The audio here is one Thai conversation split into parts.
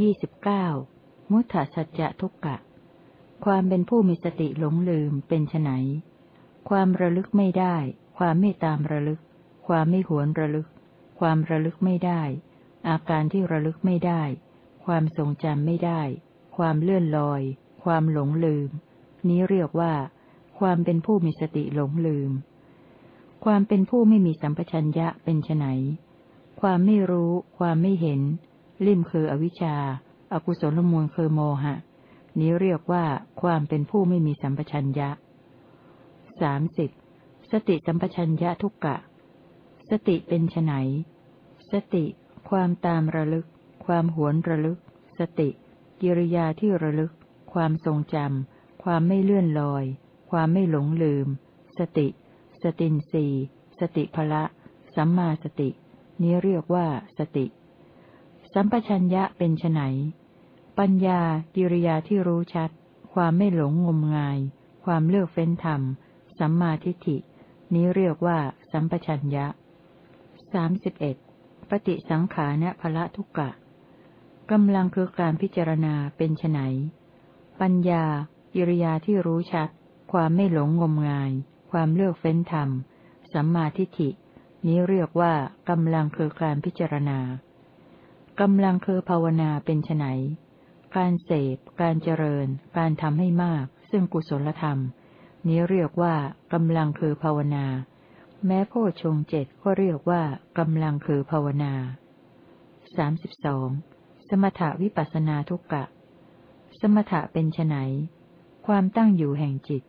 ยี่สิบเก้ามุทธสัจจะทุกกะ ความเป็นผู้มีสติหลงลืมเป็นไนความระลึกไม่ได้ ความไม่ตามระลึก ความไม่หวนระลึก ความระลึกไม่ได้ อาการที่ระลึกไม่ได้ ความทรงจำไม่ได้ ความเลื่อนลอย ความหลงลืม นี้เรียกว่า ความเป็นผู้มีสติหลงลืม ความเป็นผู้ไม่มีสัมปชัญญะเป็นไนความไม่รู้ ความไม่เห็น ลิ่มคืออวิชชาอากุศลมูลคือโมหะ นี้เรียกว่าความเป็นผู้ไม่มีสัมปชัญญะสามสิบสติสัมปชัญญะทุกกะ สติเป็นไนสติ ความตามระลึก ความหวนระลึก สติ กิริยาที่ระลึก ความทรงจำความไม่เลื่อนลอย ความไม่หลงลืม สติ สตินสีสติภละ สัมมาสติ นี้เรียกว่าสติ สัมปชัญญะเป็นไนปัญญากิริยาที่รู้ชัด ความไม่หลงงมงาย ความเลือกเฟ้นธรรม สัมมาทิฏฐิ นี้เรียกว่า สัมปชัญญะสามสิบเอ็ดปฏิสังขารพละทุกกะกำลังคือการพิจารณาเป็นไนปัญญากิริยาที่รู้ชัด ความไม่หลงงมงาย ความเลือกเฟ้นธรรม สัมมาทิฏฐิ นี้เรียกว่ากำลังคือการพิจารณา กำลังคือภาวนาเป็นไนการเสพ การเจริญ การทำให้มาก ซึ่งกุศลธรรม นี้เรียกว่ากำลังคือภาวนา แม้โพชงเจ็ดก็เรียกว่ากำลังคือภาวนาสามสิบสองสมถวิปัสนาทุกกะ สมถะเป็นไนความตั้งอยู่แห่งจิต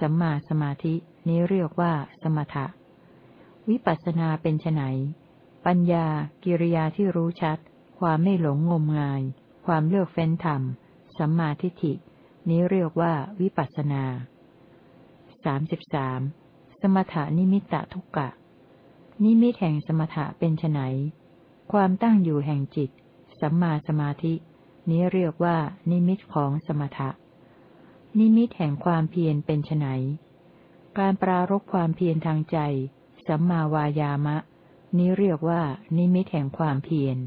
สัมมาสมาธิ นี้เรียกว่าสมถะ วิปัสนาเป็นไนปัญญา กิริยาที่รู้ชัด ความไม่หลงงมงาย ความเลือกเฟ้นธรรม สัมมาทิฏฐิ นี้เรียกว่าวิปัสสนาสามสิบสามสมถานิมิตะทุกกะ นิมิตแห่งสมถะเป็นไนความตั้งอยู่แห่งจิต สัมมาสมาธิ นี้เรียกว่า นิมิตของสมถะ นิมิตแห่งความเพียรเป็นไนการปรารบความเพียรทางใจ สัมมาวายามะ นี้เรียกว่า นิมิตแห่งความเพียร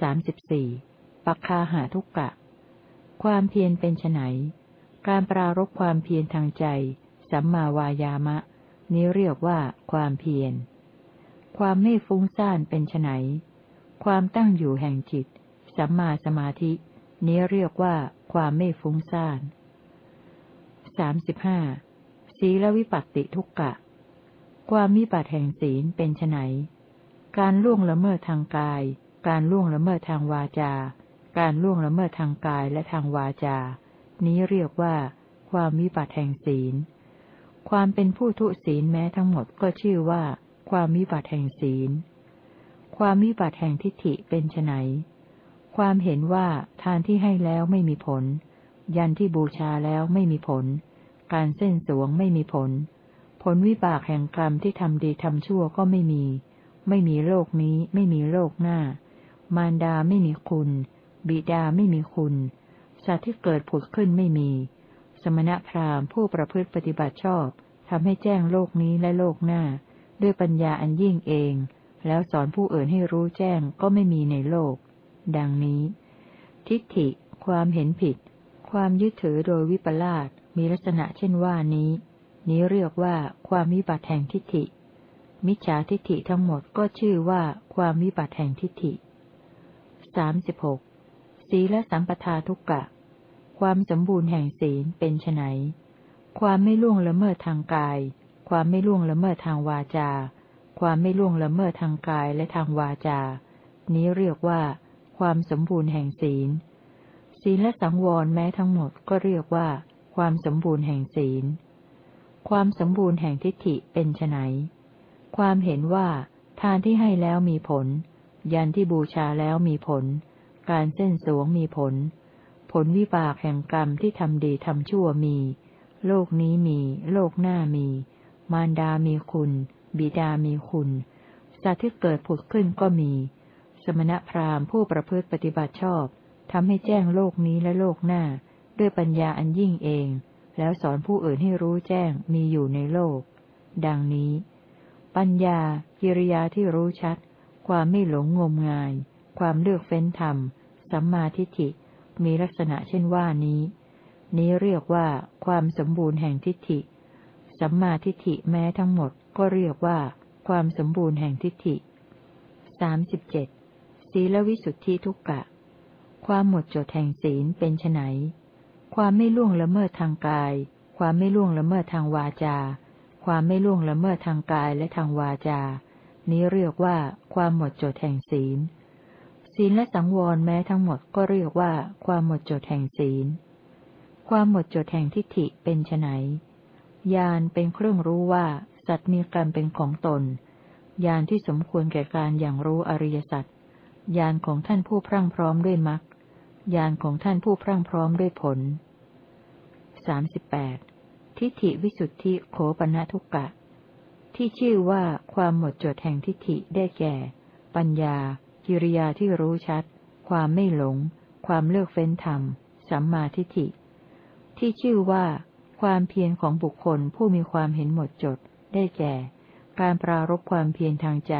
สามสิบสี่ปักคาหาทุกกะ ความเพียรเป็นไนการปรารบความเพียรทางใจ สัมมาวายามะ นี้เรียกว่าความเพียร ความไม่ฟุ้งซ่านเป็นไนความตั้งอยู่แห่งจิต สัมมาสมาธิ นี้เรียกว่าความไม่ฟุ้งซ่านสามสิบห้าศีลวิปัตติทุกกะ ความมิบัติแห่งศีลเป็นไนการล่วงละเมิดทางกาย การล่วงละเมิดทางวาจา การล่วงละเมิดทางกายและทางวาจา นี้เรียกว่า ความวิบัติแห่งศีล ความเป็นผู้ทุศีลแม้ทั้งหมดก็ชื่อว่า ความวิบัติแห่งศีล ความวิบัติแห่งทิฏฐิเป็นไนความเห็นว่าทานที่ให้แล้วไม่มีผล ยันที่บูชาแล้วไม่มีผล การเส้นสวงไม่มีผล ผลวิบากแห่งกรรมที่ทำดีทำชั่วก็ไม่มี ไม่มีโลกนี้ ไม่มีโลกหน้า มารดาไม่มีคุณ บิดาไม่มีคุณ สัตว์ที่เกิดผุดขึ้นไม่มี สมณพราหมณ์ผู้ประพฤติปฏิบัติชอบทำให้แจ้งโลกนี้และโลกหน้า ด้วยปัญญาอันยิ่งเอง แล้วสอนผู้อื่นให้รู้แจ้งก็ไม่มีในโลก ดังนี้ ทิฏฐิ ความเห็นผิด ความยึดถือโดยวิปลาสมีลักษณะเช่นว่านี้ นี้เรียกว่าความวิบัติแห่งทิฏฐิ มิจฉาทิฏฐิทั้งหมดก็ชื่อว่าความวิบัติแห่งทิฏฐิ สามสิบหกศีลสัมปทาทุกกะ ความสมบูรณ์แห่งศีลเป็นไนความไม่ล่วงละเมิดทางกาย ความไม่ล่วงละเมิดทางวาจา ความไม่ล่วงละเมิดทางกายและทางวาจา นี้เรียกว่า ความสมบูรณ์แห่งศีล ศีลและสังวรแม้ทั้งหมดก็เรียกว่า ความสมบูรณ์แห่งศีล ความสมบูรณ์แห่งทิฏฐิเป็นไนความเห็นว่าทานที่ให้แล้วมีผล ยันที่บูชาแล้วมีผล การเส้นสวงมีผล ผลวิบากแห่งกรรมที่ทำดีทำชั่วมี โลกนี้มี โลกหน้ามี มารดามีคุณ บิดามีคุณ สัตว์ที่เกิดผุดขึ้นก็มี สมณพราหมณ์ผู้ประพฤติปฏิบัติชอบทำให้แจ้งโลกนี้และโลกหน้า ด้วยปัญญาอันยิ่งเอง แล้วสอนผู้อื่นให้รู้แจ้งมีอยู่ในโลก ดังนี้ ปัญญากิริยาที่รู้ชัด ความไม่หลงงมงาย ความเลือกเฟ้นธรรม สัมมาทิฏฐิ มีลักษณะเช่นว่านี้ นี้เรียกว่าความสมบูรณ์แห่งทิฏฐิ สัมมาทิฏฐิแม้ทั้งหมดก็เรียกว่า ความสมบูรณ์แห่งทิฏฐิสามสิบเจ็ดศีลวิสุทธิทุกกะ ความหมดจดแห่งศีลเป็นไนความไม่ล่วงละเมิดทางกาย ความไม่ล่วงละเมิดทางวาจา ความไม่ล่วงละเมิดทางกายและทางวาจา นี้เรียกว่าความหมดจดแห่งศีล ศีลและสังวรแม้ทั้งหมดก็เรียกว่าความหมดจดแห่งศีล ความหมดจดแห่งทิฏฐิเป็นไนญาณเป็นเครื่องรู้ว่า สัตว์มีกรรมเป็นของตนญาณที่สมควรแก่การอย่างรู้อริยสัจญาณของท่านผู้พรั่งพร้อมด้วยมรรคญาณของท่านผู้พรั่งพร้อมด้วยผลสามสิบแปดทิฏฐิวิสุทธิโขปนะทุกกะ ที่ชื่อว่าความหมดจดแห่งทิฏฐิได้แก่ ปัญญา กิริยาที่รู้ชัด ความไม่หลง ความเลือกเฟ้นธรรม สัมมาทิฏฐิ ที่ชื่อว่า ความเพียรของบุคคลผู้มีความเห็นหมดจด ได้แก่ การปรารบความเพียรทางใจ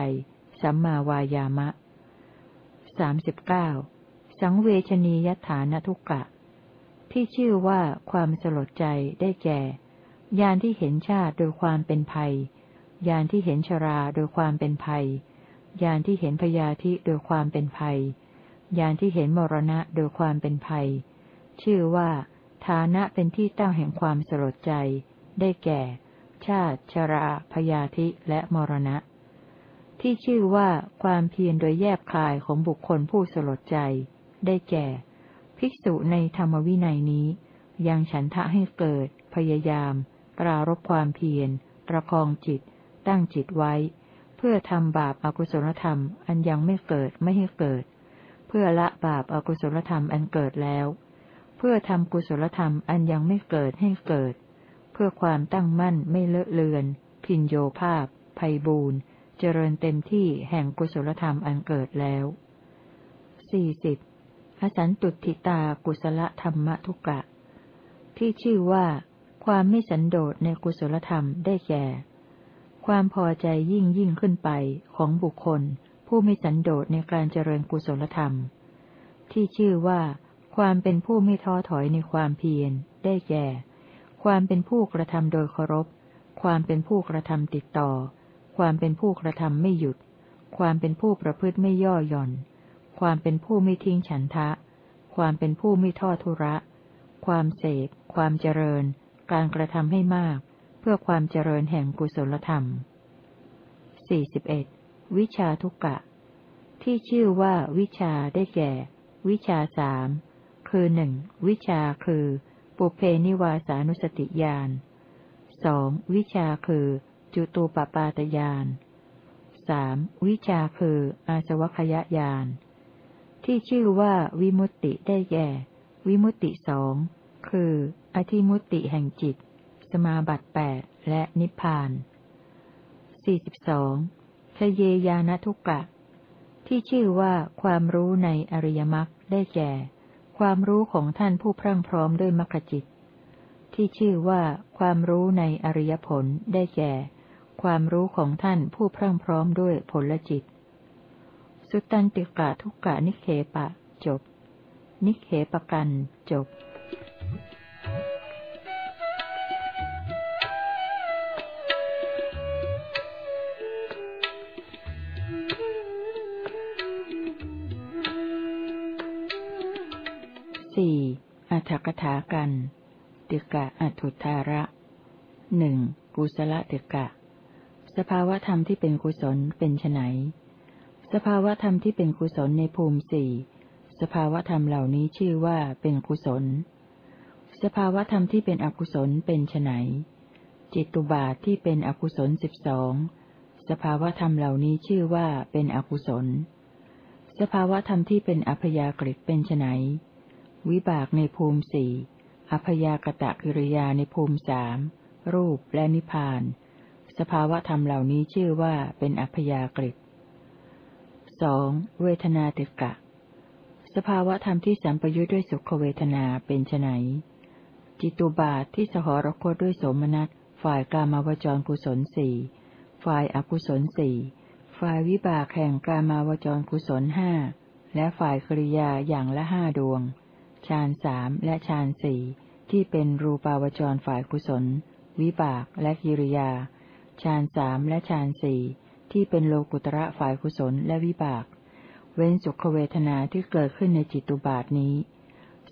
สัมมาวายามะสามสิบเก้าสังเวชนียฐานทุกกะ ที่ชื่อว่าความสลดใจได้แก่ ยานที่เห็นชาติโดยความเป็นภัย ยานที่เห็นชราโดยความเป็นภัย ยานที่เห็นพยาธิโดยความเป็นภัย ยานที่เห็นมรณะโดยความเป็นภัย ชื่อว่าฐานะเป็นที่ตั้งแห่งความสลดใจ ได้แก่ ชาติชราพยาธิและมรณะ ที่ชื่อว่าความเพียรโดยแยบคายของบุคคลผู้สลดใจ ได้แก่ ภิกษุในธรรมวินัยนี้ ยังฉันทะให้เกิด พยายามปรารบความเพียรประคองจิต ตั้งจิตไว้ เพื่อทำบาปอากุศลธรรมอันยังไม่เกิดไม่ให้เกิด เพื่อละบาปอากุศลธรรมอันเกิดแล้ว เพื่อทำกุศลธรรมอันยังไม่เกิดให้เกิด เพื่อความตั้งมั่นไม่เลอะเลือน พินโยภาพภัยบูนเจริญเต็มที่แห่งกุศลธรรมอันเกิดแล้วสี่สิบอสันตุทิตากุศลธรรมทุกะ ที่ชื่อว่า ความไม่สันโดษในกุศลธรรมได้แก่ ความพอใจยิ่งยิ่งขึ้นไปของบุคคล ผู้ไม่สันโดษในการเจริญกุศลธรรม ที่ชื่อว่า ความเป็นผู้ไม่ท้อถอยในความเพียร ได้แก่ ความเป็นผู้กระทำโดยเคารพ ความเป็นผู้กระทำติดต่อ ความเป็นผู้กระทำไม่หยุด ความเป็นผู้ประพฤติไม่ย่อหย่อน ความเป็นผู้ไม่ทิ้งฉันทะ ความเป็นผู้ไม่ทอดทุระ ความเสกความเจริญ การกระทำให้มาก พื่อความเจริญแห่งกุศลธรรม 41. วิชาทุกกะ ที่ชื่อว่าวิชาได้แก่ วิชาสามคือหนึ่งวิชาคือ ปุเพนิวาสานุสติญาณสองวิชาคือ จุตูปปาตญาณสามวิชาคือ อาสวัคยญาณที่ชื่อว่าวิมุตติได้แก่ วิมุตติสองคือ อธิมุตติแห่งจิต สมาบัติแปดและนิพพานสี่สิบสองทะเยยานทุกกะ ที่ชื่อว่าความรู้ในอริยมรรคได้แก่ ความรู้ของท่านผู้พรั่งพร้อมด้วยมรรคจิต ที่ชื่อว่าความรู้ในอริยผลได้แก่ ความรู้ของท่านผู้พรั่งพร้อมด้วยผลจิต สุตันติกะทุกกะนิเคปะ จบ นิเคปกัน จบ กถากัน ติกะอัตุธาระหนึ่งกุศลติกะ สภาวธรรมที่เป็นกุศลเป็นไนสภาวธรรมที่เป็นกุศลในภูมิสี่สภาวธรรมเหล่านี้ชื่อว่าเป็นกุศล สภาวธรรมที่เป็นอกุศลเป็นไนจิตตุบาทที่เป็นอกุศลสิบสองสภาวธรรมเหล่านี้ชื่อว่าเป็นอกุศล สภาวธรรมที่เป็นอัพยากฤิเป็นไน วิบากในภูมิสี่อัพยากตะกิริยาในภูมิสามรูปและนิพพาน สภาวะธรรมเหล่านี้ชื่อว่าเป็นอัพยากฤิสองเวทนาติกะ สภาวะธรรมที่สัมปยุทธ์ด้วยสุขเวทนาเป็นไนจิตุบาทที่สหรคตด้วยสมนัสฝ่ายกามาวจรกุศลสี่ฝ่ายอกุศลสี่ฝ่ายวิบากแห่งกามาวจรกุศลห้าและฝ่ายกริยาอย่างละห้าดวง ฌานสามและฌานสี่ที่เป็นรูปาวจรฝ่ายกุศล วิบากและกิริยาฌานสามและฌานสี่ที่เป็นโลกุตระฝ่ายกุศลและวิบาก เว้นสุขเวทนาที่เกิดขึ้นในจิตุบาทนี้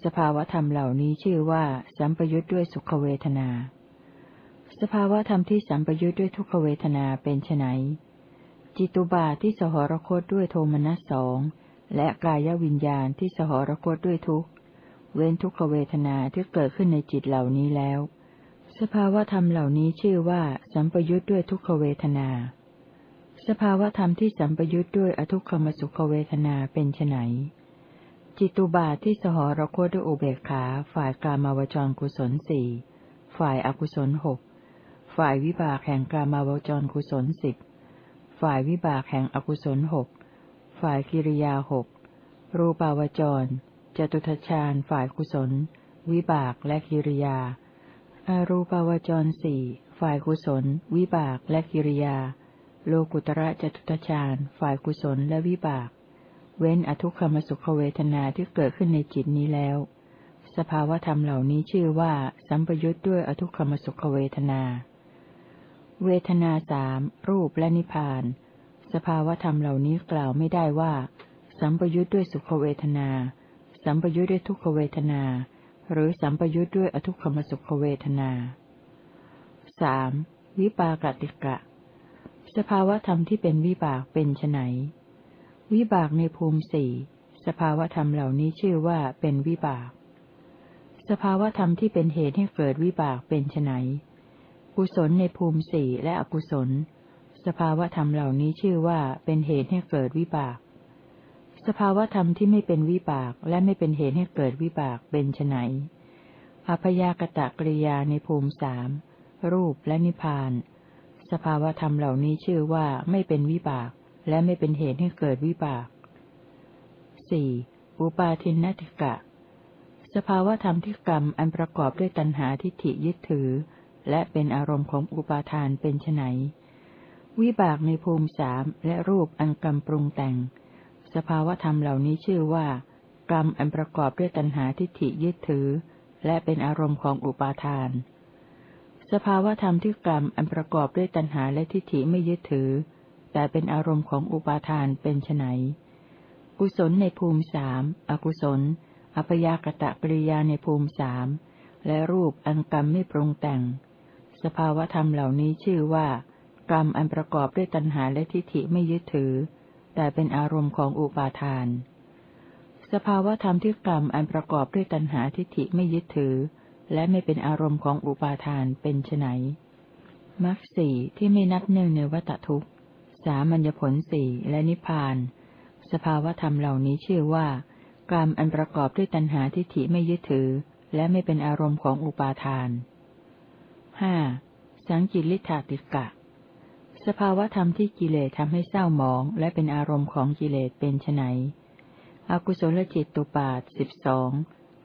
สภาวธรรมเหล่านี้ชื่อว่า สัมปยุทธ์ด้วยสุขเวทนา สภาวธรรมที่สัมปยุทธ์ด้วยทุกขเวทนาเป็นไนจิตุบาทที่สหรคตด้วยโทมนัสสองและกายวิญญาณที่สหรคตด้วยทุก เว้นทุกขเวทนาที่เกิดขึ้นในจิตเหล่านี้แล้ว สภาวธรรมเหล่านี้ชื่อว่า สัมปยุทธ์ด้วยทุกขเวทนา สภาวธรรมที่สัมปยุทธ์ด้วยอทุกขมสุขเวทนาเป็นไนจิตุบาทที่สหรคตด้วยอุเบกขา ฝ่ายกามาวจรกุศลสี่ฝ่ายอกุศลหกฝ่ายวิบากแห่งกามาวจรกุศลสิบฝ่ายวิบากแห่งอกุศลหกฝ่ายกิริยาหกรูปาวจร จตุทชาญฝ่ายกุศล วิบากและกิริยา อารูปาวจรสี่ฝ่ายกุศล วิบากและกิริยา โลกุตระจตุทชาญฝ่ายกุศลและวิบาก เว้นอทุกขมสุขเวทนาที่เกิดขึ้นในจิตนี้แล้ว สภาวธรรมเหล่านี้ชื่อว่า สัมปยุทธ์ด้วยอทุกขมสุขเวทนา เวทนาสามรูปและนิพพาน สภาวธรรมเหล่านี้กล่าวไม่ได้ว่า สัมปยุทธ์ด้วยสุขเวทนา สัมปยุทธ์ด้วยทุกขเวทนา หรือสัมปยุทธ์ด้วยอทุกขมสุขเวทนาสามวิปากติกะ สภาวธรรมที่เป็นวิบากเป็นไนวิบากในภูมิสี่สภาวธรรมเหล่านี้ชื่อว่าเป็นวิบาก สภาวธรรมที่เป็นเหตุให้เกิดวิบากเป็นไนกุศลในภูมิสี่และอกุศล สภาวธรรมเหล่านี้ชื่อว่าเป็นเหตุให้เกิดวิบาก สภาวธรรมที่ไม่เป็นวิบากและไม่เป็นเหตุให้เกิดวิบากเป็นไนอภยากตะกริยาในภูมิสามรูปและนิพพาน สภาวธรรมเหล่านี้ชื่อว่าไม่เป็นวิบาก และไม่เป็นเหตุให้เกิดวิบากสี่อุปาทินนติกะ สภาวธรรมที่กรรมอันประกอบด้วยตัณหาทิฏฐิยึดถือ และเป็นอารมณ์ของอุปาทานเป็นไนวิบากในภูมิสามและรูปอันกรรมปรุงแต่ง สภาวธรรมเหล่านี้ชื่อว่า กรรมอันประกอบด้วยตัณหาทิฏฐิยึดถือ และเป็นอารมณ์ของอุปาทาน สภาวธรรมที่กรรมอันประกอบด้วยตัณหาและทิฏฐิไม่ยึดถือ แต่เป็นอารมณ์ของอุปาทานเป็นไนกุศลในภูมิสามอกุศล อัพยากตะปริยาในภูมิสามและรูปอันกรรมไม่ปรุงแต่ง สภาวธรรมเหล่านี้ชื่อว่า กรรมอันประกอบด้วยตัณหาและทิฏฐิไม่ยึดถือ แต่เป็นอารมณ์ของอุปาทาน สภาวธรรมที่กรรมอันประกอบด้วยตัณหาทิฏฐิไม่ยึดถือ และไม่เป็นอารมณ์ของอุปาทานเป็นไนมรรคสี่ที่ไม่นับเนื่องในวัตทุกสามัญญผลสี่และนิพพาน สภาวธรรมเหล่านี้ชื่อว่ากรรมอันประกอบด้วยตัณหาทิฏฐิไม่ยึดถือ และไม่เป็นอารมณ์ของอุปาทานห้าสังกิริธาติกะ สภาวธรรมที่กิเลสทำให้เศร้าหมอง และเป็นอารมณ์ของกิเลสเป็นไนอกุศลจิตตุปาทสิบสอง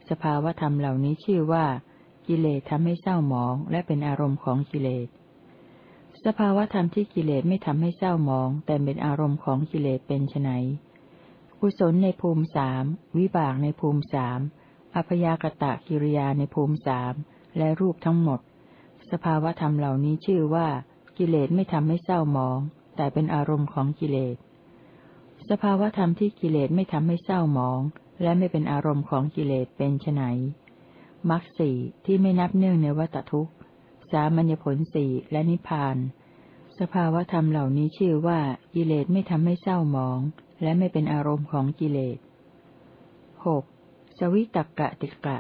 สภาวธรรมเหล่านี้ชื่อว่า กิเลสทำให้เศร้าหมอง และเป็นอารมณ์ของกิเลส สภาวธรรมที่กิเลสไม่ทำให้เศร้าหมอง แต่เป็นอารมณ์ของกิเลสเป็นไนกุศลในภูมิสามวิบากในภูมิสามอพยากตะกิริยาในภูมิสามและรูปทั้งหมด สภาวธรรมเหล่านี้ชื่อว่า กิเลสไม่ทำให้เศร้าหมอง แต่เป็นอารมณ์ของกิเลส สภาวธรรมที่กิเลสไม่ทำให้เศร้าหมอง และไม่เป็นอารมณ์ของกิเลสเป็นไนมรรคสี่ที่ไม่นับเนื่องในวัตทุกข์ สามัญญผลสี่และนิพพาน สภาวธรรมเหล่านี้ชื่อว่ากิเลสไม่ทำให้เศร้าหมอง และไม่เป็นอารมณ์ของกิเลสหกสวิตกกะติกะ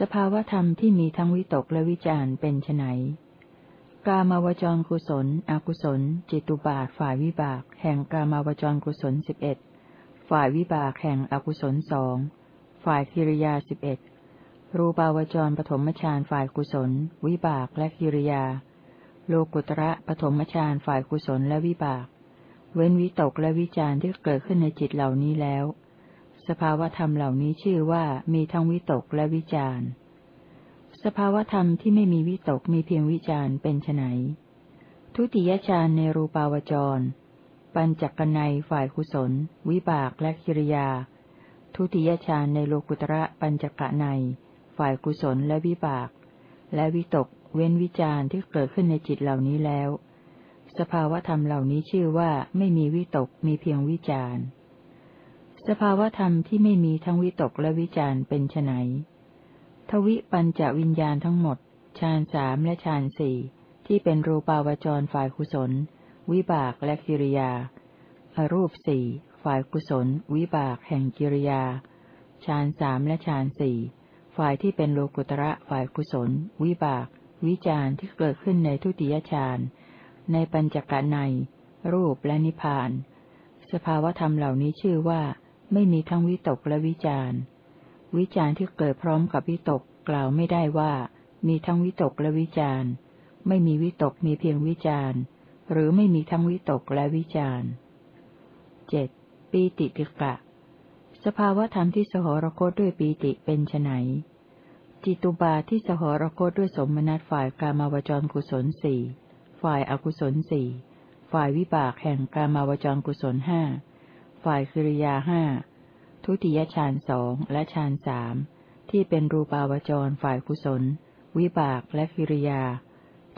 สภาวธรรมที่มีทั้งวิตกและวิจารเป็นไน กามาวจรกุศล อกุศล จิตุบาทฝ่ายวิบาก แห่งกามาวจรกุศลสิบเอ็ดฝ่ายวิบากแห่งอกุศลสองฝ่ายกิริยาสิบเอ็ดรูปาวจรปฐมฌานฝ่ายกุศล วิบากและกิริยา โลกุตระปฐมฌานฝ่ายกุศลและวิบาก เว้นวิตกและวิจารที่เกิดขึ้นในจิตเหล่านี้แล้ว สภาวธรรมเหล่านี้ชื่อว่ามีทั้งวิตกและวิจารณ์ สภาวธรรมที่ไม่มีวิตกมีเพียงวิจารเป็นไนทุติยฌานในรูปาวจร ปัญจกนัยฝ่ายกุศล วิบากและกิริยา ทุติยฌานในโลกุตระปัญจกนัยฝ่ายกุศลและวิบาก และวิตกเว้นวิจารที่เกิดขึ้นในจิตเหล่านี้แล้ว สภาวธรรมเหล่านี้ชื่อว่าไม่มีวิตกมีเพียงวิจารสภาวธรรมที่ไม่มีทั้งวิตกและวิจารเป็นไน ทวิปัญจวิญญาณทั้งหมดฌานสามและฌานสี่ที่เป็นรูปาวจรฝ่ายกุศล วิบากและกิริยาอารูปสี่ฝ่ายกุศล วิบากแห่งกิริยาฌานสามและฌานสี่ฝ่ายที่เป็นโลกุตระฝ่ายกุศล วิบาก วิจารที่เกิดขึ้นในทุติยฌานในปัญจกะใน รูปและนิพพาน สภาวธรรมเหล่านี้ชื่อว่า ไม่มีทั้งวิตกและวิจาร วิจารที่เกิดพร้อมกับวิตกกล่าวไม่ได้ว่า มีทั้งวิตกและวิจารไม่มีวิตกมีเพียงวิจารหรือไม่มีทั้งวิตกและวิจารเจ็ดปีติติกะ สภาวธรรมที่สหรคตด้วยปีติเป็นไนจิตุบาที่สหรคตด้วยสมนัตฝ่ายกามาวจรกุศลสี่ฝ่ายอากุศลสี่ฝ่ายวิบากแห่งกามาวจรกุศลห้าฝ่ายคิริยาห้า ทุติยฌานสองและฌานสามที่เป็นรูปาวจรฝ่ายกุศล วิบากและกิริยา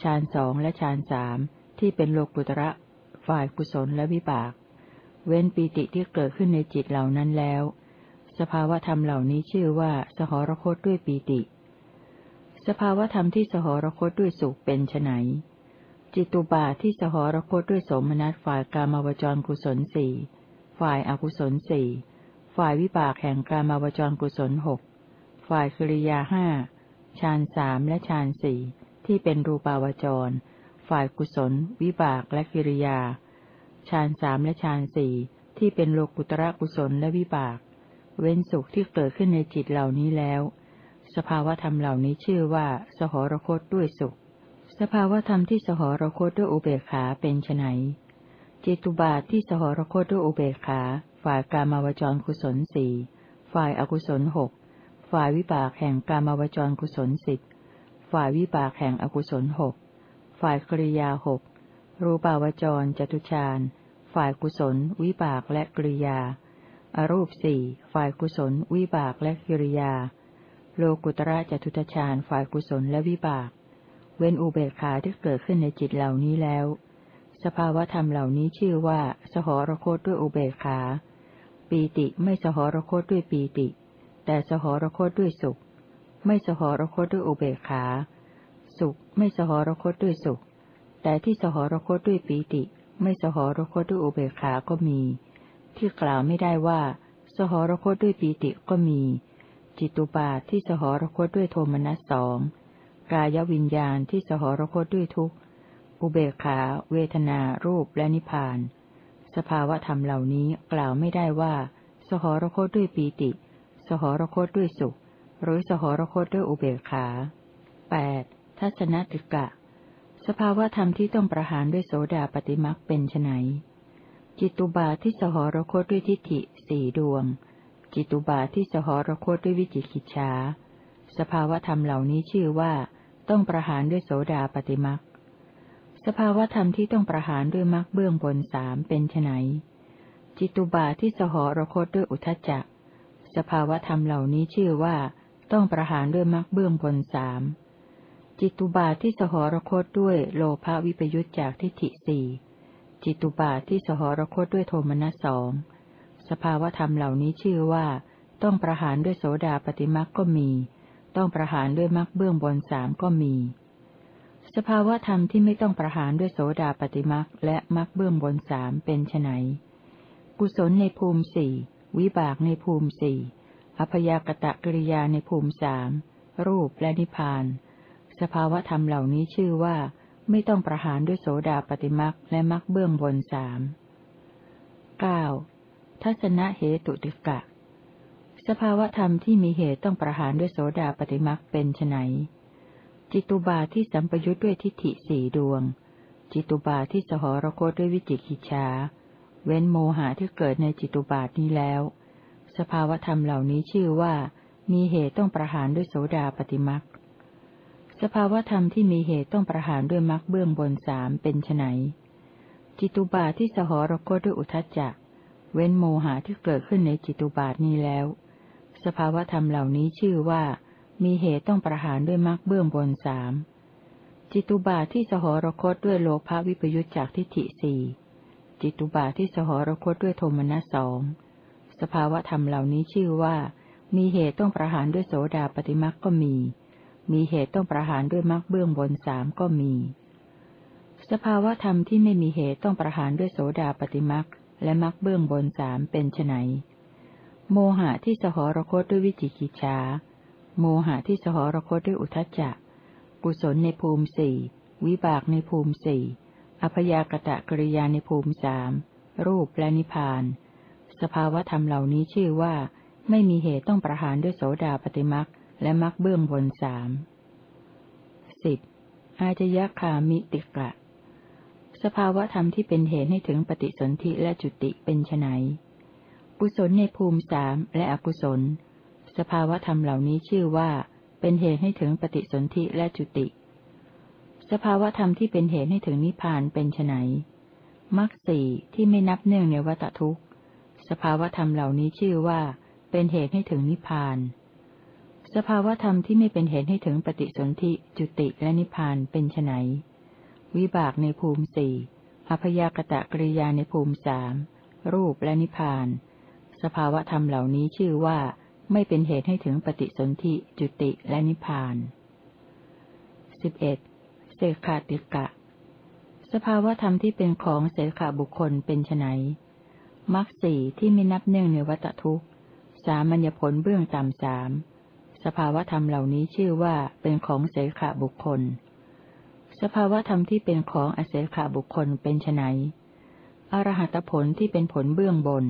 ฌานสองและฌานสามที่เป็นโลกุตระ ฝ่ายกุศลและวิบาก เว้นปีติที่เกิดขึ้นในจิตเหล่านั้นแล้ว สภาวธรรมเหล่านี้ชื่อว่าสหรคตด้วยปีติ สภาวธรรมที่สหรคตด้วยสุขเป็นไนจิตุบาที่สหรคตด้วยสมนัตฝ่ายกามาวจรกุศลสี่ฝ่ายอกุศลสี่ ฝ่ายวิบากแห่งกามาวจรกุศลหกฝ่ายคริยาห้าฌานสามและฌานสี่ที่เป็นรูปาวจร ฝ่ายกุศล วิบากและกิริยาฌานสามและฌานสี่ที่เป็นโลกุตระกุศลและวิบาก เว้นสุขที่เกิดขึ้นในจิตเหล่านี้แล้ว สภาวธรรมเหล่านี้ชื่อว่า สหรคตด้วยสุข สภาวธรรมที่สหรคตด้วยอุเบกขาเป็นไนจิตุบาทที่สหรคตด้วยอุเบกขา ฝ่ายกามาวจรกุศลสี่ฝ่ายอกุศลหกฝ่ายวิบากแห่งกามาวจรกุศลสิบฝ่ายวิบากแห่งอกุศลหกฝ่ายกริยาหกรูปาวจรจตุชาญฝ่ายกุศล วิบากและกริยาอารูปสี่ฝ่ายกุศล วิบากและกิริยา โลกุตระจตุตฌานฝ่ายกุศลและวิบาก เว้นอุเบกขาที่เกิดขึ้นในจิตเหล่านี้แล้ว สภาวธรรมเหล่านี้ชื่อว่า สหรคตด้วยอุเบกขา ปีติไม่สหรคตด้วยปีติ แต่สหรคตด้วยสุข ไม่สหรคตด้วยอุเบกขา สุขไม่สหรคตด้วยสุข แต่ที่สหรคตด้วยปีติ ไม่สหรคตด้วยอุเบกขาก็มี ที่กล่าวไม่ได้ว่า สหรคตด้วยปีติก็มี จิตุบาทที่สหรคตด้วยโทมนัสสองกายวิญญาณที่สหรคตด้วยทุกข์อุเบกขา เวทนารูปและนิพพาน สภาวธรรมเหล่านี้กล่าวไม่ได้ว่า สหรคตด้วยปีติ สหรคตด้วยสุข หรือสหรคตด้วยอุเบกขา 8. ทัศนติกะ สภาวธรรมที่ต้องประหารด้วยโสดาปฏิมักเป็นไนจิตุบาที่สหรคตด้วยทิฏฐิสี่ดวง จิตุบาที่สหรคตด้วยวิจิกิจฉาสภาวธรรมเหล่านี้ชื่อว่า ต้องประหารด้วยโสดาปฏิมัก สภาวธรรมที่ต้องประหารด้วยมรรคเบื้องบนสามเป็นไนจิตุบาที่สหรคตด้วยอุทจจะ สภาวธรรมเหล่านี้ชื่อว่า ต้องประหารด้วยมรรคเบื้องบนสามจิตุบาที่สหรคตด้วยโลภะวิปยุตจากทิฏฐิสี่จิตุบาที่สหรคตด้วยโทมนัสสองสภาวธรรมเหล่านี้ชื่อว่า ต้องประหารด้วยโสดาปฏิมักก็มี ต้องประหารด้วยมรรคเบื้องบนสามก็มี สภาวธรรมที่ไม่ต้องประหารด้วยโสดาปฏิมักและมักเบื้องบนสามเป็นไนกุศลในภูมิสี่วิบากในภูมิสี่อพยากตะกิริยาในภูมิสามรูปและนิพพาน สภาวธรรมเหล่านี้ชื่อว่า ไม่ต้องประหารด้วยโสดาปฏิมักและมักเบื้องบนสามเก้าทัศนะเหตุติกะ สภาวธรรมที่มีเหตุต้องประหารด้วยโสดาปฏิมักเป็นไน จิตุบาที่สัมปยุทธ์ด้วยทิฏฐิสี่ดวง จิตุบาที่สหรคตด้วยวิจิกิจฉาเว้นโมหะที่เกิดในจิตุบาทนี้แล้ว สภาวธรรมเหล่านี้ชื่อว่า มีเหตุต้องประหารด้วยโสดาปฏิมักสภาวธรรมที่มีเหตุต้องประหารด้วยมักเบื้องบนสามเป็นไนจิตุบาทที่สหรคตด้วยอุทจจะ เว้นโมหะที่เกิดขึ้นในจิตุบาทนี้แล้ว สภาวธรรมเหล่านี้ชื่อว่า มีเหตุต้องประหารด้วยมรรคเบื้องบนสามจิตุบาทที่สหรคตด้วยโลภะวิปยุจจากทิฏฐิสี่จิตุบาทที่สหรคตด้วยโทมนัสสองสภาวธรรมเหล่านี้ชื่อว่า มีเหตุต้องประหารด้วยโสดาปฏิมักก็มี มีเหตุต้องประหารด้วยมรรคเบื้องบนสามก็มี สภาวธรรมที่ไม่มีเหตุต้องประหารด้วยโสดาปฏิมักและมรรคเบื้องบนสามเป็นไนโมหะที่สหรคตด้วยวิจิกิจฉา โมหะที่สหรคตด้วยอุทจจะกุศลในภูมิสี่วิบากในภูมิสี่อพยากตะกริยาในภูมิสามรูปและนิพาน สภาวธรรมเหล่านี้ชื่อว่า ไม่มีเหตุต้องประหารด้วยโสดาปฏิมักและมักเบื้องบนสามสิบอาจยคามิติกะ สภาวธรรมที่เป็นเหตุให้ถึงปฏิสนธิและจุติเป็นไนกุศลในภูมิสามและอกุศล สภาวธรรมเหล่านี้ชื่อว่า เป็นเหตุให้ถึงปฏิสนธิและจุติ สภาวธรรมที่เป็นเหตุให้ถึงนิพพานเป็นไนมรรคสี่ที่ไม่นับเนื่องในวัตทุกข์ สภาวธรรมเหล่านี้ชื่อว่า เป็นเหตุให้ถึงนิพพาน สภาวธรรมที่ไม่เป็นเหตุให้ถึงปฏิสนธิจุติและนิพพานเป็นไนวิบากในภูมิสี่อพยากตะกริยาในภูมิสามรูปและนิพพาน สภาวธรรมเหล่านี้ชื่อว่า ไม่เป็นเหตุให้ถึงปฏิสนธิจุติและนิพพานสิบเอ็ดเสขาติกะ สภาวธรรมที่เป็นของเสขาบุคคลเป็นไนมรรคสี่ที่ไม่นับเนื่องในวัตทุกข์ สามัญญผลเบื้องต่ำสามสภาวธรรมเหล่านี้ชื่อว่าเป็นของเสขาบุคคล สภาวธรรมที่เป็นของอเสขาบุคคลเป็นไนอรหัตผลที่เป็นผลเบื้องบน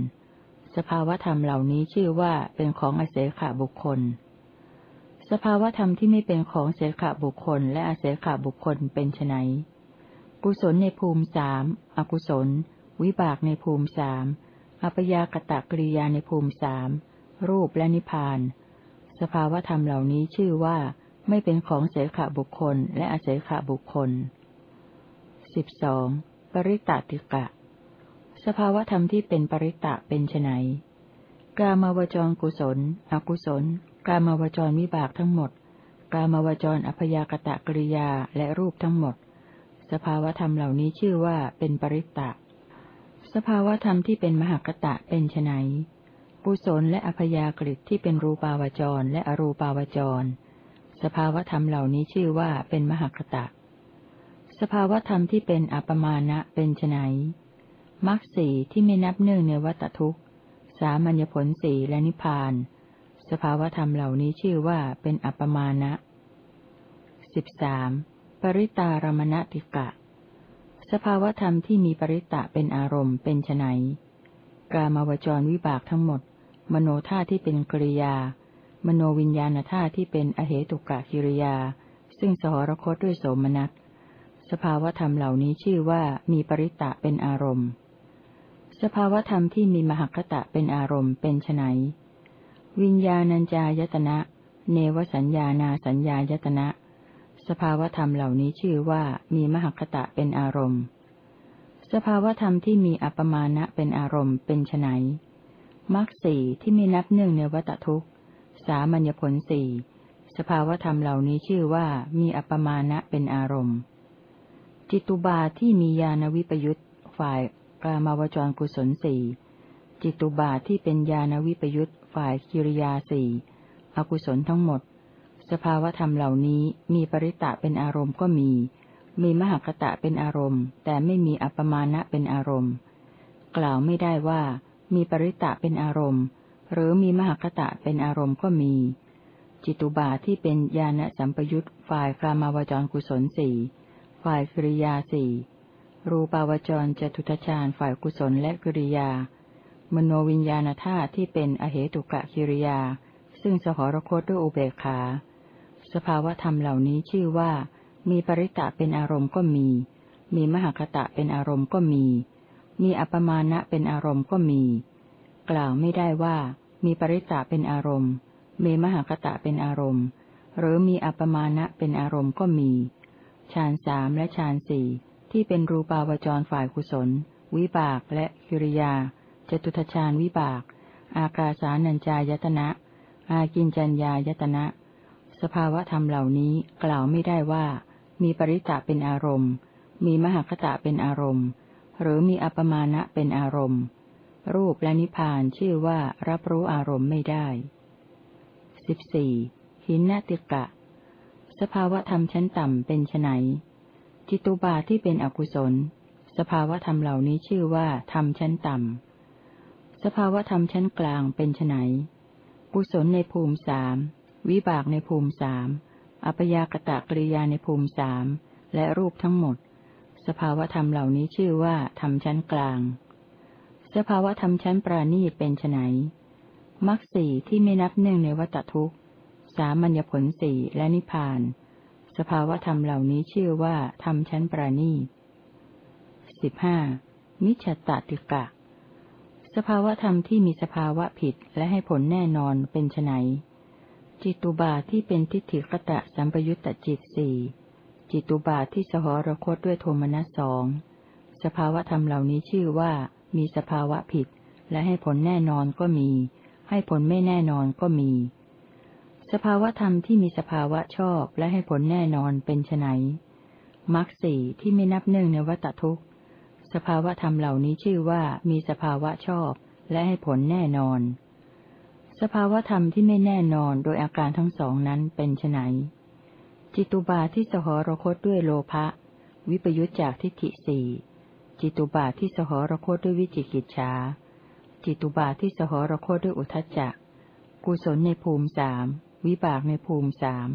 สภาวธรรมเหล่านี้ชื่อว่าเป็นของอเสขบุคคล สภาวธรรมที่ไม่เป็นของเสขบุคคล และอเสขบุคคลเป็นไนกุศลในภูมิสามอกุศล วิบากในภูมิสามอัปยากตะกริยาในภูมิสามรูปและนิพาน สภาวธรรมเหล่านี้ชื่อว่าไม่เป็นของเสขบุคคล และอเสขบุคคลสิบสองปริตติกะ สภาวธรรมที่เป็นปริตะเป็นไนกามาวจรกุศล อกุศล กามาวจรวิบากทั้งหมด กามาวจรอพยากตะกริยาและรูปทั้งหมด สภาวธรรมเหล่านี้ชื่อว่าเป็นปริตตะสภาวธรรมที่เป็นมหากตะเป็นไนกุศลและอพยากฤิที่เป็นรูปาวจรและอรูปาวจร สภาวธรรมเหล่านี้ชื่อว่าเป็นมหากตะ สภาวธรรมที่เป็นอัปมาณะเป็นไน มรรคสี่ที่ไม่นับเนื่องในวัตทุกข์ สามัญญผลสี่และนิพพาน สภาวธรรมเหล่านี้ชื่อว่าเป็นอัปมาณะสิบสามปริตารมณติกะ สภาวธรรมที่มีปริตะเป็นอารมณ์เป็นไนกามาวจรวิบากทั้งหมด มโนธาที่เป็นกริยา มโนวิญญาณธาที่เป็นอเหตุกะกิริยา ซึ่งสหรคตด้วยโสมนัสสภาวธรรมเหล่านี้ชื่อว่ามีปริตะเป็นอารมณ์ สภาวธรรมที่มีมหคตะเป็นอารมณ์เป็นไนวิญญาณัญจายตนะ เนวสัญญานาสัญญายตนะ สภาวธรรมเหล่านี้ชื่อว่ามีมหคตะเป็นอารมณ์ สภาวธรรมที่มีอัปมาณะเป็นอารมณ์เป็นไนมรรคสี่ที่มีนับหนึ่งในวัตทุกสามัญญผลสี่สภาวธรรมเหล่านี้ชื่อว่ามีอัปมาณะเป็นอารมณ์ จิตุบาที่มียานวิปยุตฝ่าย กามาวจรกุศลสี่จิตุบาทที่เป็นญาณวิปยุตฝ่ายกิริยาสี่อกุศลทั้งหมด สภาวธรรมเหล่านี้มีปริตะเป็นอารมณ์ก็มี มีมหากตะเป็นอารมณ์ แต่ไม่มีอัปมาณะเป็นอารมณ์ กล่าวไม่ได้ว่า มีปริตะเป็นอารมณ์ หรือมีมหากตะเป็นอารมณ์ก็มี จิตุบาทที่เป็นญาณสัมปยุตฝ่ายกามาวจรกุศลสี่ฝ่ายกิริยาสี่ รูปาวจรจตุทชาญฝ่ายกุศลและกิริยา มโนวิญญาณธาตุที่เป็นอเหตุกะกิริยา ซึ่งสหรคตด้วยอุเบกขา สภาวธรรมเหล่านี้ชื่อว่า มีปริตะเป็นอารมณ์ก็มี มีมหคตะเป็นอารมณ์ก็มี มีอัปมาณะเป็นอารมณ์ก็มี กล่าวไม่ได้ว่า มีปริตะเป็นอารมณ์ มีมหคตะเป็นอารมณ์ หรือมีอัปมาณะเป็นอารมณ์ก็มีฌานสามและฌานสี่ ที่เป็นรูปาวจรฝ่ายกุศล วิบากและกิริยาจตุทชาญวิบาก อากาสานัญจายตนะ อากินจัญญายตนะ สภาวะธรรมเหล่านี้กล่าวไม่ได้ว่า มีปริตะเป็นอารมณ์ มีมหคตะเป็นอารมณ์ หรือมีอัปมาณะเป็นอารมณ์ รูปและนิพพานชื่อว่ารับรู้อารมณ์ไม่ได้สิบสี่หินนติกะ สภาวะธรรมชั้นต่ำเป็นไน จิตุบาทที่เป็นอกุศล สภาวธรรมเหล่านี้ชื่อว่าธรรมชั้นต่ำ สภาวธรรมชั้นกลางเป็นไนกุศลในภูมิสามวิบากในภูมิสามอัปยากตะกริยาในภูมิสามและรูปทั้งหมด สภาวธรรมเหล่านี้ชื่อว่าธรรมชั้นกลาง สภาวธรรมชั้นปราณีตเป็นไนมรรคสี่ที่ไม่นับเนื่งในวัตทุกสามัญญผลสี่และนิพพาน สภาวธรรมเหล่านี้ชื่อว่าธรรมชั้นปราณีสิบห้ามิจฉตติกะ สภาวธรรมที่มีสภาวะผิดและให้ผลแน่นอนเป็นไนจิตุบาที่เป็นทิฏฐิกตะสัมปยุตตจิตสี่จิตุบาที่สหรคตด้วยโทมนัสสองสภาวธรรมเหล่านี้ชื่อว่ามีสภาวะผิด และให้ผลแน่นอนก็มี ให้ผลไม่แน่นอนก็มี สภาวธรรมที่มีสภาวะชอบและให้ผลแน่นอนเป็นไนมรรคสี่ที่ไม่นับหนึ่งในวัตทุกข์ สภาวธรรมเหล่านี้ชื่อว่ามีสภาวะชอบและให้ผลแน่นอน สภาวธรรมที่ไม่แน่นอนโดยอาการทั้งสองนั้นเป็นไนจิตุบาที่สหรคตด้วยโลภะวิปยุจจากทิฏฐิสี่จิตุบาที่สหรคตด้วยวิจิกิจฉาจิตุบาทที่สหรคตด้วยอุทจจะกุศลในภูมิสาม วิบากในภูมิสาม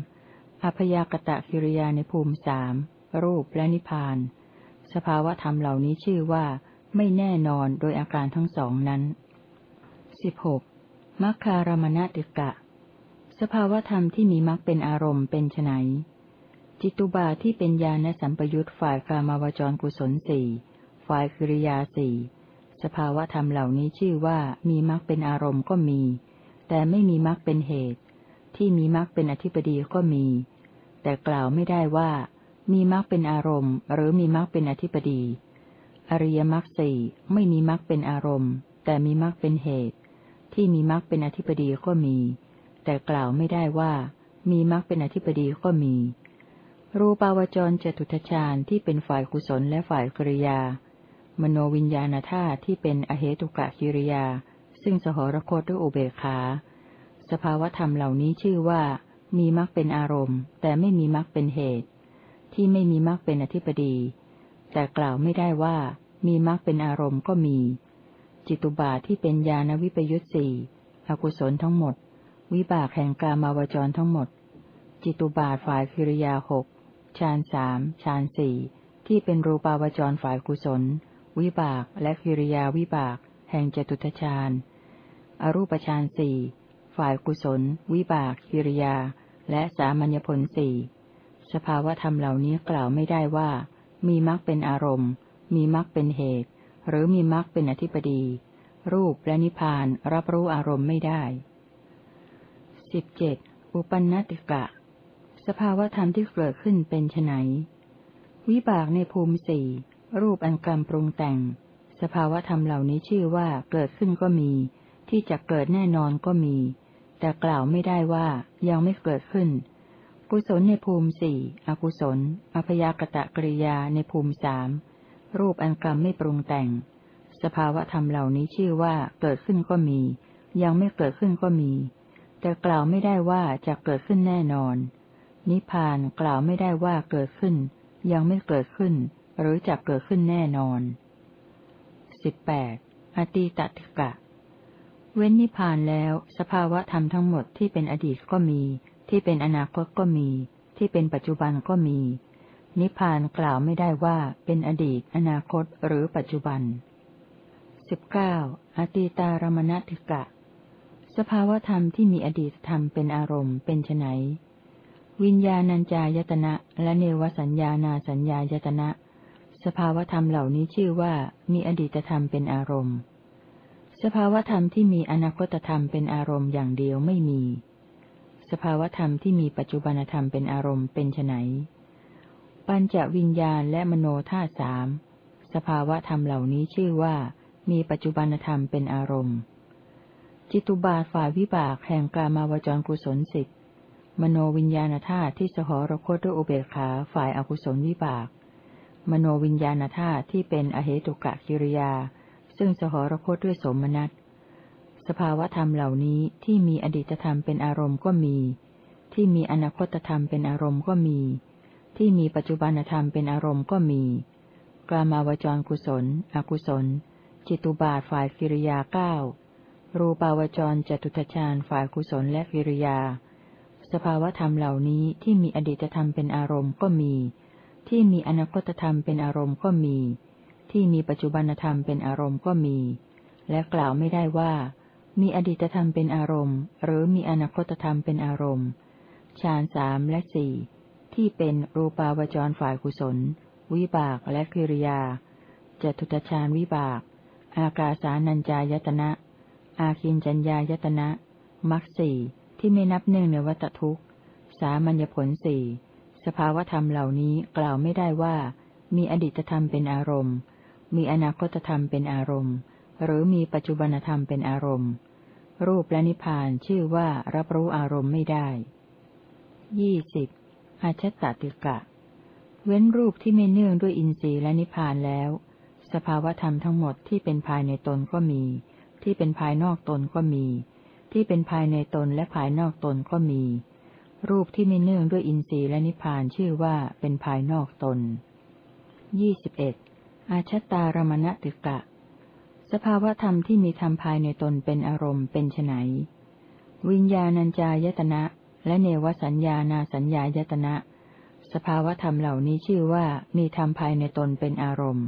อพยากตะกิริยาในภูมิสามรูปและนิพพาน สภาวธรรมเหล่านี้ชื่อว่าไม่แน่นอนโดยอาการทั้งสองนั้นสิบหกมัคคารมณติกะ สภาวธรรมที่มีมัคเป็นอารมณ์เป็นไนจิตุบาที่เป็นญาณสัมปยุตฝ่ายกามาวจรกุศลสี่ฝ่ายกิริยาสี่สภาวธรรมเหล่านี้ชื่อว่ามีมรรคเป็นอารมณ์ก็มี แต่ไม่มีมรรคเป็นเหตุ ที่มีมรรคเป็นอธิปดีก็มี แต่กล่าวไม่ได้ว่า มีมรรคเป็นอารมณ์ หรือมีมรรคเป็นอธิปดี อริยมรรคสี่ไม่มีมรรคเป็นอารมณ์ แต่มีมรรคเป็นเหตุ ที่มีมรรคเป็นอธิปดีก็มี แต่กล่าวไม่ได้ว่า มีมรรคเป็นอธิปดีก็มี รูปาวจรจตุทชาญที่เป็นฝ่ายกุศลและฝ่ายกริยา มโนวิญญาณธาตุที่เป็นอเหตุกะกิริยา ซึ่งสหรคตด้วยอุเบกขา สภาวธรรมเหล่านี้ชื่อว่า มีมรรคเป็นอารมณ์ แต่ไม่มีมรรคเป็นเหตุ ที่ไม่มีมรรคเป็นอธิปดี แต่กล่าวไม่ได้ว่า มีมรรคเป็นอารมณ์ก็มี จิตุบาทที่เป็นญาณวิปยุตสี่อกุศลทั้งหมด วิบากแห่งกามาวจรทั้งหมด จิตุบาทฝ่ายกิริยาหกฌานสามฌานสี่ที่เป็นรูปาวจรฝ่ายกุศล วิบากและกิริยาวิบาก แห่งจตุทชาญอรูปฌานสี่ ฝ่ายกุศล วิบาก กิริยา และสามัญญผลสี่สภาวธรรมเหล่านี้กล่าวไม่ได้ว่า มีมรรคเป็นอารมณ์ มีมรรคเป็นเหตุ หรือมีมรรคเป็นอธิปดี รูปและนิพพานรับรู้อารมณ์ไม่ได้สิบเจ็ดอุปนนติกะ สภาวธรรมที่เกิดขึ้นเป็นไนวิบากในภูมิสี่รูปอันกรรมปรุงแต่ง สภาวธรรมเหล่านี้ชื่อว่าเกิดขึ้นก็มี ที่จะเกิดแน่นอนก็มี แต่กล่าวไม่ได้ว่ายังไม่เกิดขึ้น กุศลในภูมิสี่อกุศลอพยากตะกริยาในภูมิสามรูปอันกรรมไม่ปรุงแต่ง สภาวะธรรมเหล่านี้ชื่อว่าเกิดขึ้นก็มี ยังไม่เกิดขึ้นก็มี แต่กล่าวไม่ได้ว่าจะเกิดขึ้นแน่นอน นิพพานกล่าวไม่ได้ว่าเกิดขึ้น ยังไม่เกิดขึ้น หรือจะเกิดขึ้นแน่นอนสิบแปดอตีตติกะ เว้นนิพพานแล้ว สภาวะธรรมทั้งหมดที่เป็นอดีตก็มี ที่เป็นอนาคตก็มี ที่เป็นปัจจุบันก็มี นิพพานกล่าวไม่ได้ว่าเป็นอดีต อนาคตหรือปัจจุบันสิบเก้าอตีตารมณติกะ สภาวธรรมที่มีอดีตธรรมเป็นอารมณ์เป็นไนวิญญาณัญจายตนะ และเนวสัญญานาสัญญายตนะ สภาวธรรมเหล่านี้ชื่อว่ามีอดีตธรรมเป็นอารมณ์ สภาวธรรมที่มีอนาคตธรรมเป็นอารมณ์อย่างเดียวไม่มี สภาวธรรมที่มีปัจจุบันธรรมเป็นอารมณ์เป็นไนปัญจวิญญาณและมโนธาสาม สภาวะธรรมเหล่านี้ชื่อว่ามีปัจจุบันธรรมเป็นอารมณ์ จิตุบาทฝ่ายวิบากแห่งกามาวจรกุศลสิบมโนวิญญาณธาตุที่สหรคตด้วยอุเบกขาฝ่ายอกุศลวิบาก มโนวิญญาณธาตุที่เป็นอเหตุกะกิริยา ซึ่งสหรคตด้วยสมนัตสภาวธรรมเหล่านี้ที่มีอดีตธรรมเป็นอารมณ์ก็มี ที่มีอนาคตธรรมเป็นอารมณ์ก็มี ที่มีปัจจุบันธรรมเป็นอารมณ์ก็มี กามาวจรกุศล อกุศล จิตุบาทฝ่ายกิริยาเก้ารูปาวจรจตุทชาญฝ่ายกุศลและกิริยา สภาวธรรมเหล่านี้ที่มีอดีตธรรมเป็นอารมณ์ก็มี ที่มีอนาคตธรรมเป็นอารมณ์ก็มี ที่มีปัจจุบันธรรมเป็นอารมณ์ก็มี และกล่าวไม่ได้ว่า มีอดีตธรรมเป็นอารมณ์ หรือมีอนาคตธรรมเป็นอารมณ์ฌานสามและสี่ที่เป็นรูปาวจรฝ่ายกุศล วิบากและกิริยาจตุตฌานวิบาก อากาสานัญจายตนะ อาคินจัญญายตนะมักสี่ที่ไม่นับหนึ่งในวัตทุกข์ สามัญญผลสี่สภาวธรรมเหล่านี้กล่าวไม่ได้ว่า มีอดีตธรรมเป็นอารมณ์ มีอนาคตธรรมเป็นอารมณ์ หรือมีปัจจุบันธรรมเป็นอารมณ์ รูปและนิพพานชื่อว่ารับรู้อารมณ์ไม่ได้ยี่สิบอาชตติกะ เว้นรูปที่ไม่เนื่องด้วยอินทรีย์และนิพพานแล้ว สภาวธรรมทั้งหมดที่เป็นภายในตนก็มี ที่เป็นภายนอกตนก็มี ที่เป็นภายในตนและภายนอกตนก็มี รูปที่ไม่เนื่องด้วยอินทรีย์และนิพพานชื่อว่าเป็นภายนอกตนยี่สิบเอ็ด อาชตารมณติกะ สภาวธรรมที่มีธรรมภายในตนเป็นอารมณ์เป็นไนวิญญาณัญจายตนะ และเนวสัญญานาสัญญายตนะ สภาวธรรมเหล่านี้ชื่อว่ามีธรรมภายในตนเป็นอารมณ์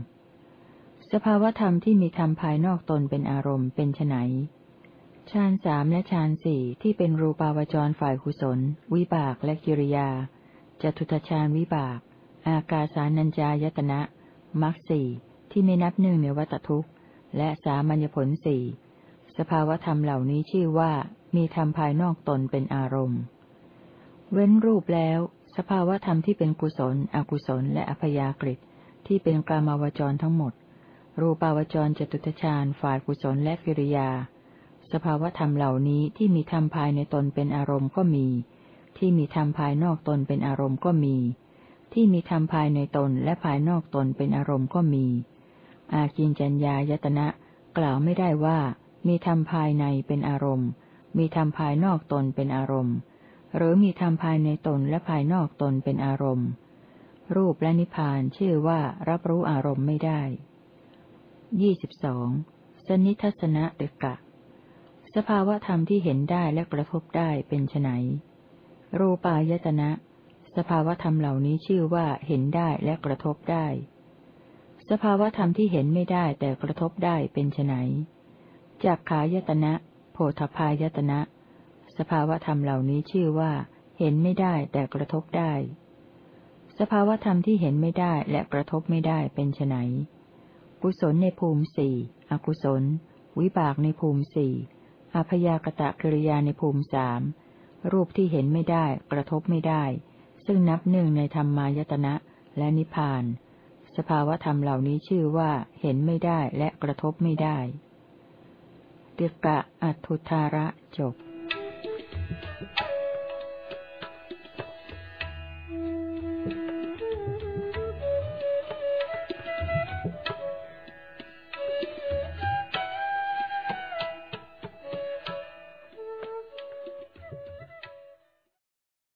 สภาวธรรมที่มีธรรมภายนอกตนเป็นอารมณ์เป็นไนฌานสามและฌานสี่ที่เป็นรูปาวจรฝ่ายกุศล วิบากและกิริยาจตุตฌานวิบาก อากาสานัญจายตนะ มรรคสี่ที่ไม่นับหนึ่งในวัตทุกข์ และสามัญญผลสี่สภาวธรรมเหล่านี้ชื่อว่ามีธรรมภายนอกตนเป็นอารมณ์ เว้นรูปแล้ว สภาวธรรมที่เป็นกุศล อกุศล และอัพยากฤิที่เป็นกลามาวจรทั้งหมด รูปาวจรจตุตฌานฝ่ายกุศลและกิริยา สภาวธรรมเหล่านี้ที่มีธรรมภายในตนเป็นอารมณ์ก็มี ที่มีธรรมภายนอกตนเป็นอารมณ์ก็มี ที่มีธรรมภายในตนและภายนอกตนเป็นอารมณ์ก็มี อากินจัญญายตนะ กล่าวไม่ได้ว่า มีธรรมภายในเป็นอารมณ์ มีธรรมภายนอกตนเป็นอารมณ์ หรือมีธรรมภายในตนและภายนอกตนเป็นอารมณ์ รูปและนิพพานชื่อว่ารับรู้อารมณ์ไม่ได้ยี่สิบสองสนิทัศนะเดกะ สภาวะธรรมที่เห็นได้และกระทบได้เป็นไนรูปายตนะ สภาวธรรมเหล่านี้ชื่อว่าเห็นได้และกระทบได้ สภาวธรรมที่เห็นไม่ได้แต่กระทบได้เป็นไนจากขายตนะ โพธพายตนะ สภาวธรรมเหล่านี้ชื่อว่า เห็นไม่ได้แต่กระทบได้ สภาวธรรมที่เห็นไม่ได้และกระทบไม่ได้เป็นไนกุศลในภูมิสี่อกุศล วิบากในภูมิสี่อพยากตะกิริยาในภูมิสามรูปที่เห็นไม่ได้ กระทบไม่ได้ ซึ่งนับหนึ่งในธรรมายตนะและนิพพาน สภาวธรรมเหล่านี้ชื่อว่าเห็นไม่ได้และกระทบไม่ได้ติกะอัตุทาระจบ